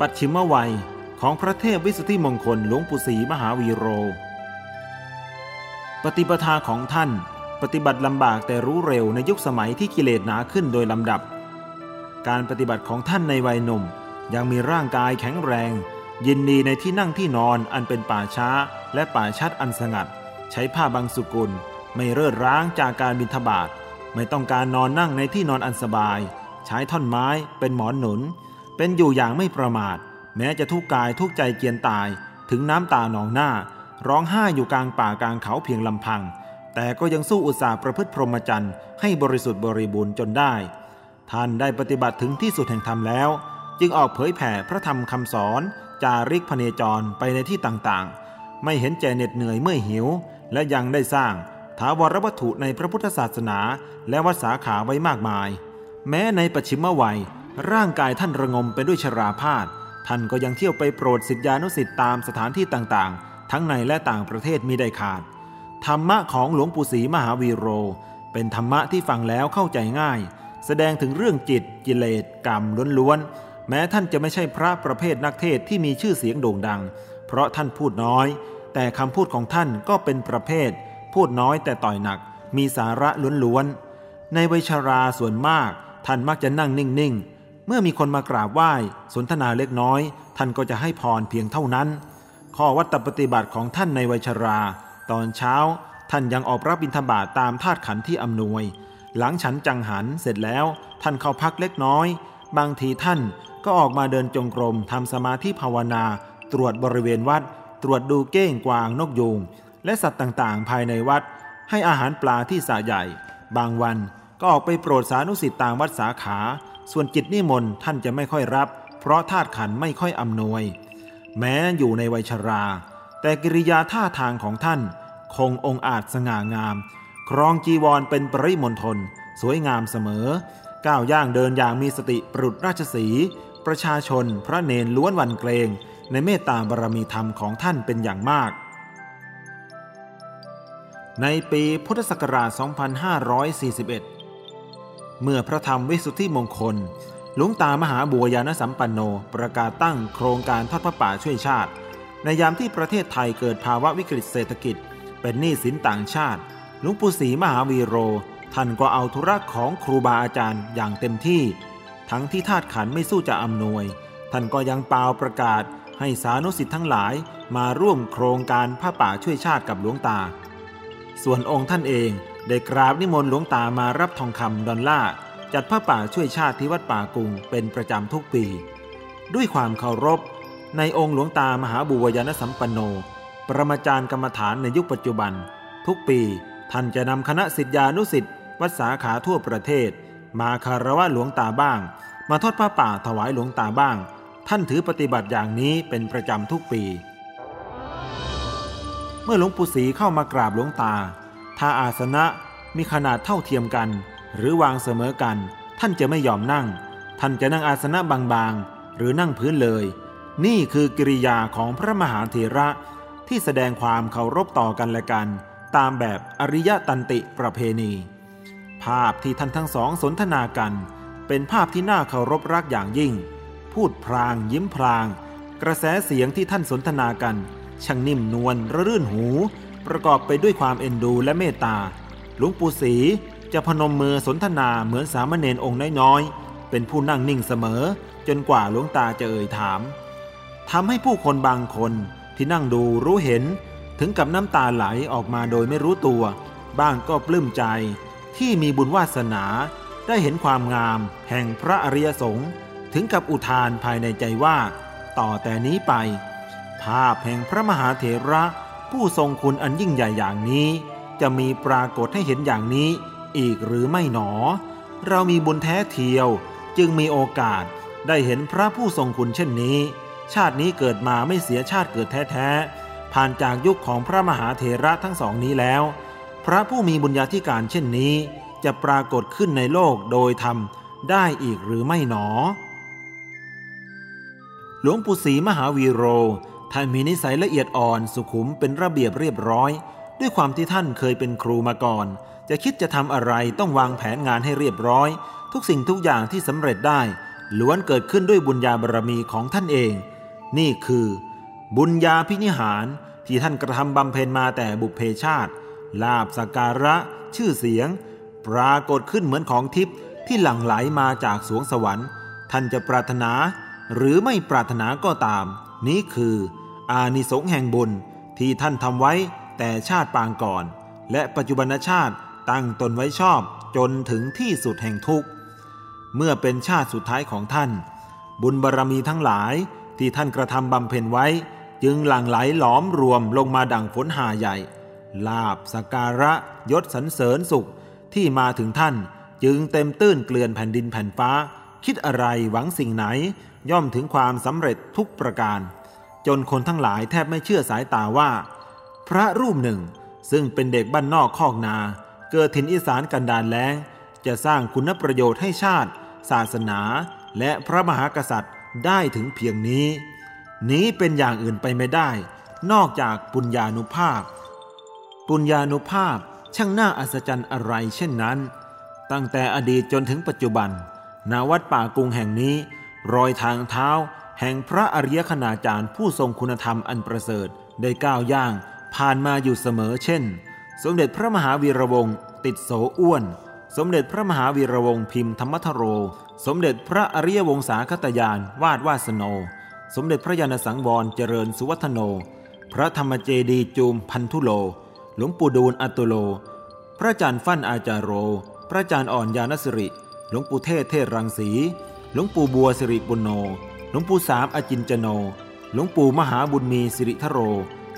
ปัจฉิมวัยของพระเทพวิสุทธิมงคลหลวงปู่ศรีมหาวีโร ปฏิปทาของท่านปฏิบัติลำบากแต่รู้เร็วในยุคสมัยที่กิเลสหนาขึ้นโดยลำดับ การปฏิบัติของท่านในวัยหนุ่ม ยังมีร่างกายแข็งแรง ยินดีในที่นั่งที่นอนอันเป็นป่าช้าและป่าชัดอันสงัด ใช้ผ้าบางสุกุล ไม่เริดร้างจากการบินทบาทไม่ต้องการนอนนั่งในที่นอนอันสบาย ใช้ท่อนไม้เป็นหมอนหนุน เป็นอยู่อย่างไม่ประมาท แม้จะทุกกายทุกใจเกียนตาย ถึงน้ำตาหนองหน้า ร้องไห้อยู่กลางป่ากลางเขาเพียงลำพัง แต่ก็ยังสู้อุตสาห์ประพฤติพรหมจรรย์ให้บริสุทธิ์บริบูรณ์จนได้ ท่านได้ปฏิบัติถึงที่สุดแห่งธรรมแล้ว จึงออกเผยแผ่พระธรรมคำสอน จาริกพเนจรไปในที่ต่างๆ ไม่เห็นใจเหน็ดเหนื่อยเมื่อหิว และยังได้สร้างถาวรวัตถุในพระพุทธศาสนา และวัดสาขาไว้มากมาย แม้ในปัจฉิมวัย ร่างกายท่านระงมไปด้วยชราพาธท่านก็ยังเที่ยวไปโปรดสิทธิานุสิทธิ์ตามสถานที่ต่างๆ ทั้งในและต่างประเทศมีได้ขาด ธรรมะของหลวงปู่ศรีมหาวีโร เป็นธรรมะที่ฟังแล้วเข้าใจง่าย แสดงถึงเรื่องจิต กิเลสกรรมล้วนๆ แม้ท่านจะไม่ใช่พระประเภทนักเทศที่มีชื่อเสียงโด่งดัง เพราะท่านพูดน้อย แต่คำพูดของท่านก็เป็นประเภท พูดน้อยแต่ต่อยหนัก มีสาระล้วนๆ ในวัยชราส่วนมาก ท่านมักจะนั่งนิ่งๆ เมื่อมีคนมากราบไหว้สนทนาเล็กน้อย ท่านก็จะให้พรเพียงเท่านั้น ข้อวัตปฏิบัติของท่านในวัยชรา ตอนเช้า ท่านยังออกรับบิณฑบาตตามธาตุขันธ์ที่อำนวย หลังฉันจังหันเสร็จแล้ว ท่านเข้าพักเล็กน้อย บางทีท่านก็ออกมาเดินจงกรมทำสมาธิภาวนา ตรวจบริเวณวัด ตรวจดูเก้งกวางนกยูงและสัตว์ต่างๆ ภายในวัด ให้อาหารปลาที่สาใหญ่ บางวันก็ออกไปโปรดสานุสิตตามวัดสาขา ส่วนกิจนิมนต์ท่านจะไม่ค่อยรับ เพราะธาตุขันไม่ค่อยอำนวย แม้อยู่ในวัยชรา แต่กิริยาท่าทางของท่าน คงองอาจสง่างาม ครองจีวรเป็นปริมณฑลสวยงามเสมอ ก้าวย่างเดินอย่างมีสติปรุดราชสี ประชาชนพระเนนล้วนวันเกรง ในเมตตาบารมีธรรมของท่านเป็นอย่างมากในปีพุทธศักราช 2541 เมื่อพระธรรมวิสุทธิมงคล หลวงตามหาบัวยานสัมปันโนประกาศตั้งโครงการทอดพระป่าช่วยชาติ ในยามที่ประเทศไทยเกิดภาวะวิกฤตเศรษฐกิจ เป็นหนี้สินต่างชาติ หลวงปู่ศรีมหาวีโร ท่านก็เอาธุระของครูบาอาจารย์อย่างเต็มที่ ทั้งที่ธาตุขันไม่สู้จะอำนวย ท่านก็ยังเปล่าประกาศให้สานุสิทธิ์ทั้งหลายมาร่วมโครงการผ้าป่าช่วยชาติกับหลวงตา ส่วนองค์ท่านเอง ได้กราบนิมนต์หลวงตามารับทองคำดอลลาร์จัดผ้าป่าช่วยชาติที่วัดป่ากุงเป็นประจำทุกปี ด้วยความเคารพ ในองค์หลวงตามหาบุวยานสัมปันโน ประมาจารย์กรรมฐานในยุคปัจจุบัน ทุกปีท่านจะนำคณะสิทธิานุสิทธิ์วัดสาขาทั่วประเทศ มาคารวะหลวงตาบ้าง มาทอดผ้าป่าถวายหลวงตาบ้าง ท่านถือปฏิบัติอย่างนี้เป็นประจำทุกปี เมื่อหลวงปู่ศรีเข้ามากราบหลวงตา ถ้าอาสนะมีขนาดเท่าเทียมกัน หรือวางเสมอกัน ท่านจะไม่ยอมนั่ง ท่านจะนั่งอาสนะบางๆ หรือนั่งพื้นเลย นี่คือกิริยาของพระมหาเถระที่แสดงความเคารพต่อกันและกัน ตามแบบอริยตันติประเพณี ภาพที่ท่านทั้งสองสนทนากัน เป็นภาพที่น่าเคารพรักอย่างยิ่ง พูดพลางยิ้มพลาง กระแสเสียงที่ท่านสนทนากันช่างนิ่มนวลระรื่นหู ประกอบไปด้วยความเอ็นดูและเมตตา หลวงปู่ศรีจะพนมมือสนทนาเหมือนสามเณรองค์น้อยๆ เป็นผู้นั่งนิ่งเสมอ จนกว่าหลวงตาจะเอ่ยถามทำให้ผู้คนบางคนที่นั่งดูรู้เห็น ถึงกับน้ำตาไหลออกมาโดยไม่รู้ตัว บ้างก็ปลื้มใจ ที่มีบุญวาสนาได้เห็นความงาม แห่งพระอริยสงฆ์ถึงกับอุทานภายในใจว่า ต่อแต่นี้ไป ภาพแห่งพระมหาเถระ ผู้ทรงคุณอันยิ่งใหญ่อย่างนี้ จะมีปรากฏให้เห็นอย่างนี้อีกหรือไม่หนอ เรามีบุญแท้เทียวจึงมีโอกาสได้เห็นพระผู้ทรงคุณเช่นนี้ ชาตินี้เกิดมาไม่เสียชาติเกิดแท้ๆผ่านจากยุคของพระมหาเถระทั้งสองนี้แล้ว พระผู้มีบุญญาธิการเช่นนี้ จะปรากฏขึ้นในโลกโดยธรรมได้อีกหรือไม่หนอ หลวงปู่ศรีมหาวีโร ท่านมีนิสัยละเอียดอ่อนสุขุมเป็นระเบียบเรียบร้อย ด้วยความที่ท่านเคยเป็นครูมาก่อน จะคิดจะทำอะไรต้องวางแผนงานให้เรียบร้อย ทุกสิ่งทุกอย่างที่สำเร็จได้ ล้วนเกิดขึ้นด้วยบุญญาบารรมีของท่านเอง นี่คือ บุญญาพินิหารที่ท่านกระทำบำเพ็ญมาแต่บุพเพชาติ ลาบสการะ ชื่อเสียง ปรากฏขึ้นเหมือนของทิพย์ที่หลั่งไหลมาจากสวงสวรรค์ ท่านจะปรารถนา หรือไม่ปรารถนาก็ตาม นี้คือ อานิสงส์แห่งบุญที่ท่านทำไว้แต่ชาติปางก่อน และปัจจุบันชาติตั้งตนไว้ชอบจนถึงที่สุดแห่งทุกข์ เมื่อเป็นชาติสุดท้ายของท่าน บุญบารรมีทั้งหลายที่ท่านกระทำบำเพ็ญไว้ จึงหลั่งไหลหลอมรวมลงมาดังฝนหาใหญ่ ลาบสการะยศสรรเสริญสุขที่มาถึงท่านจึงเต็มตื้นเกลื่อนแผ่นดินแผ่นฟ้า คิดอะไรหวังสิ่งไหน ย่อมถึงความสำเร็จทุกประการ จนคนทั้งหลายแทบไม่เชื่อสายตาว่า พระรูปหนึ่งซึ่งเป็นเด็กบ้านนอกคอกนา เกิดถิ่นอีสานกันดานแล้ง จะสร้างคุณประโยชน์ให้ชาติ ศาสนา และพระมหากษัตริย์ได้ถึงเพียงนี้ นี้เป็นอย่างอื่นไปไม่ได้ นอกจากปุญญานุภาพ ปุญญานุภาพช่างน่าอัศจรรย์อะไรเช่นนั้น ตั้งแต่อดีตจนถึงปัจจุบันนาวัดป่ากุงแห่งนี้ รอยทางเท้า แห่งพระอริยคณาจารย์ผู้ทรงคุณธรรมอันประเสริฐได้ก้าวย่าง ผ่านมาอยู่เสมอเช่น สมเด็จพระมหาวีระวงศ์ติดโสอ้วน สมเด็จพระมหาวีระวงศ์พิมพ์ธรรมทโร สมเด็จพระอริยวงศาคตยานวาดวาสโน สมเด็จพระยาณสังวรเจริญสุวัฒโน พระธรรมเจดีจูมพันธุโล หลวงปู่ดูลอัตุโล พระอาจารย์ฟั่นอาจารโร พระอาจารย์อ่อนยานสิริ หลวงปู่เทศเทศรังสี หลวงปู่บัวสิริปุโญห ลวงปู่สามอจินจโน หลวงปู่มหาบุญมีสิริทโร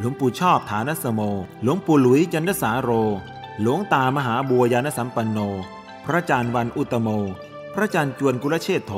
หลวงปู่ชอบฐานสโม หลวงปู่หลุยจันทสาโร หลวงตามหาบัวยานสัมปันโน พระอาจารย์วันอุตโม พระอาจารย์จวนกุลเชษโถ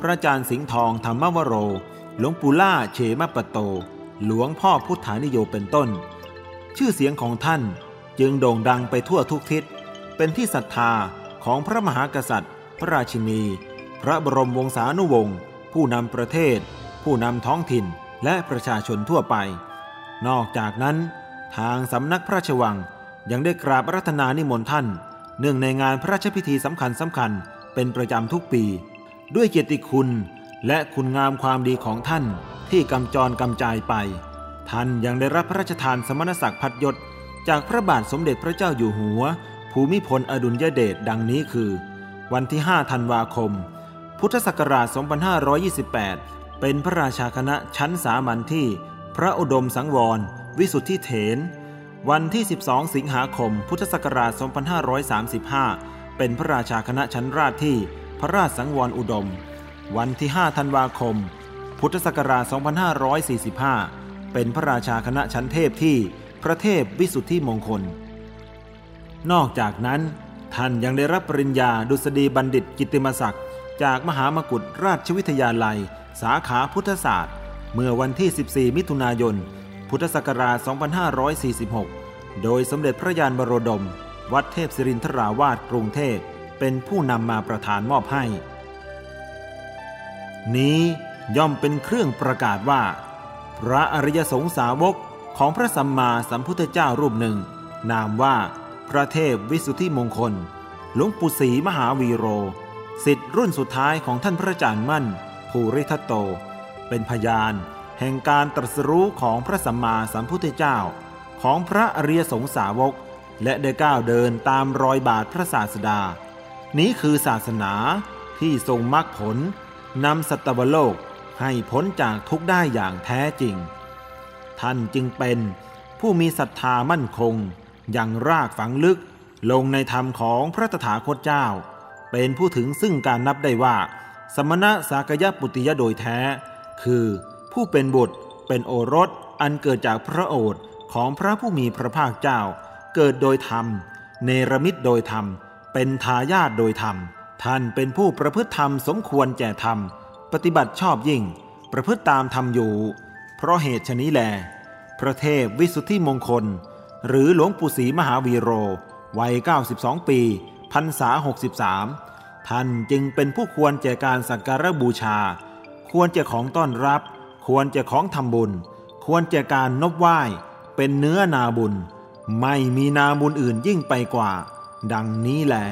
พระอาจารย์สิงห์ทองธรรมวโร หลวงปู่ล่าเฉมปโต หลวงพ่อพุทธานิโยเป็นต้น ชื่อเสียงของท่านจึงโด่งดังไปทั่วทุกทิศ เป็นที่ศรัทธาของพระมหากษัตริย์ พระราชินี พระบรมวงศานุวงศ์ ผู้นำประเทศ ผู้นำท้องถิ่นและประชาชนทั่วไป นอกจากนั้น ทางสำนักพระราชวังยังได้กราบรัตนานิมนต์ท่านเนื่องในงานพระราชพิธีสำคัญสำคัญเป็นประจำทุกปี ด้วยเกียรติคุณและคุณงามความดีของท่านที่กำจรกำจายไป ท่านยังได้รับพระราชทานสมณศักดิ์พัดยศ จากพระบาทสมเด็จพระเจ้าอยู่หัว ภูมิพลอดุลยเดชดังนี้คือ วันที่ 5 ธันวาคม พุทธศักราช 2528 เป็นพระราชาคณะชั้นสามัญที่ พระอุดมสังวร วิสุทธิเถน วันที่ 12 สิงหาคม พุทธศักราช 2535 เป็นพระราชาคณะชั้นราชที่ พระราชสังวรอุดม วันที่ 5 ธันวาคม พุทธศักราช 2545 เป็นพระราชาคณะชั้นเทพที่พระเทพวิสุทธิมงคล นอกจากนั้น ท่านยังได้รับปริญญาดุษฎีบัณฑิตกิตติมศักดิ์ จากมหามกุฏราชวิทยาลัย สาขาพุทธศาสตร์ เมื่อวันที่ 14 มิถุนายน พุทธศักราช 2546 โดยสมเด็จพระยานบรดม วัดเทพศิรินทราวาสกรุงเทพ เป็นผู้นำมาประทานมอบให้ นี้ย่อมเป็นเครื่องประกาศว่า พระอริยสงสาวกของพระสัมมาสัมพุทธเจ้ารูปหนึ่ง นามว่าพระเทพวิสุทธิมงคล หลวงปู่ศรีมหาวีโร สิทธิ์รุ่นสุดท้ายของท่านพระอาจารย์มั่น ภูริทัตโต เป็นพยาน แห่งการตรัสรู้ของพระสัมมาสัมพุทธเจ้า ของพระอริยสงสาวก และได้ก้าวเดินตามรอยบาทพระศาสดา นี้คือศาสนาที่ทรงมรรคผลนำสัตวโลกให้พ้นจากทุกได้อย่างแท้จริง ท่านจึงเป็นผู้มีศรัทธามั่นคงอย่างรากฝังลึกลงในธรรมของพระตถาคตเจ้า เป็นผู้ถึงซึ่งการนับได้ว่า สมณะสากยปุติยะโดยแท้ คือผู้เป็นบุตร เป็นโอรสอันเกิดจากพระโอษฐ์ของพระผู้มีพระภาคเจ้า เกิดโดยธรรม เนรมิตโดยธรรม เป็นทายาทโดยธรรม ท่านเป็นผู้ประพฤติธรรมสมควรแก่ธรรม ปฏิบัติชอบยิ่ง ประพฤติตามธรรมอยู่ เพราะเหตุชนี้แล พระเทพวิสุทธิมงคล หรือหลวงปู่ศรีมหาวีโร วัย 92 ปี พรรษา 63 ท่านจึงเป็นผู้ควรแก่การสักการะบูชา ควรแก่ของต้อนรับ ควรแก่ของทำบุญ ควรแก่การนบไหว้ เป็นเนื้อนาบุญ ไม่มีนาบุญอื่นยิ่งไปกว่า ดังนี้แหละ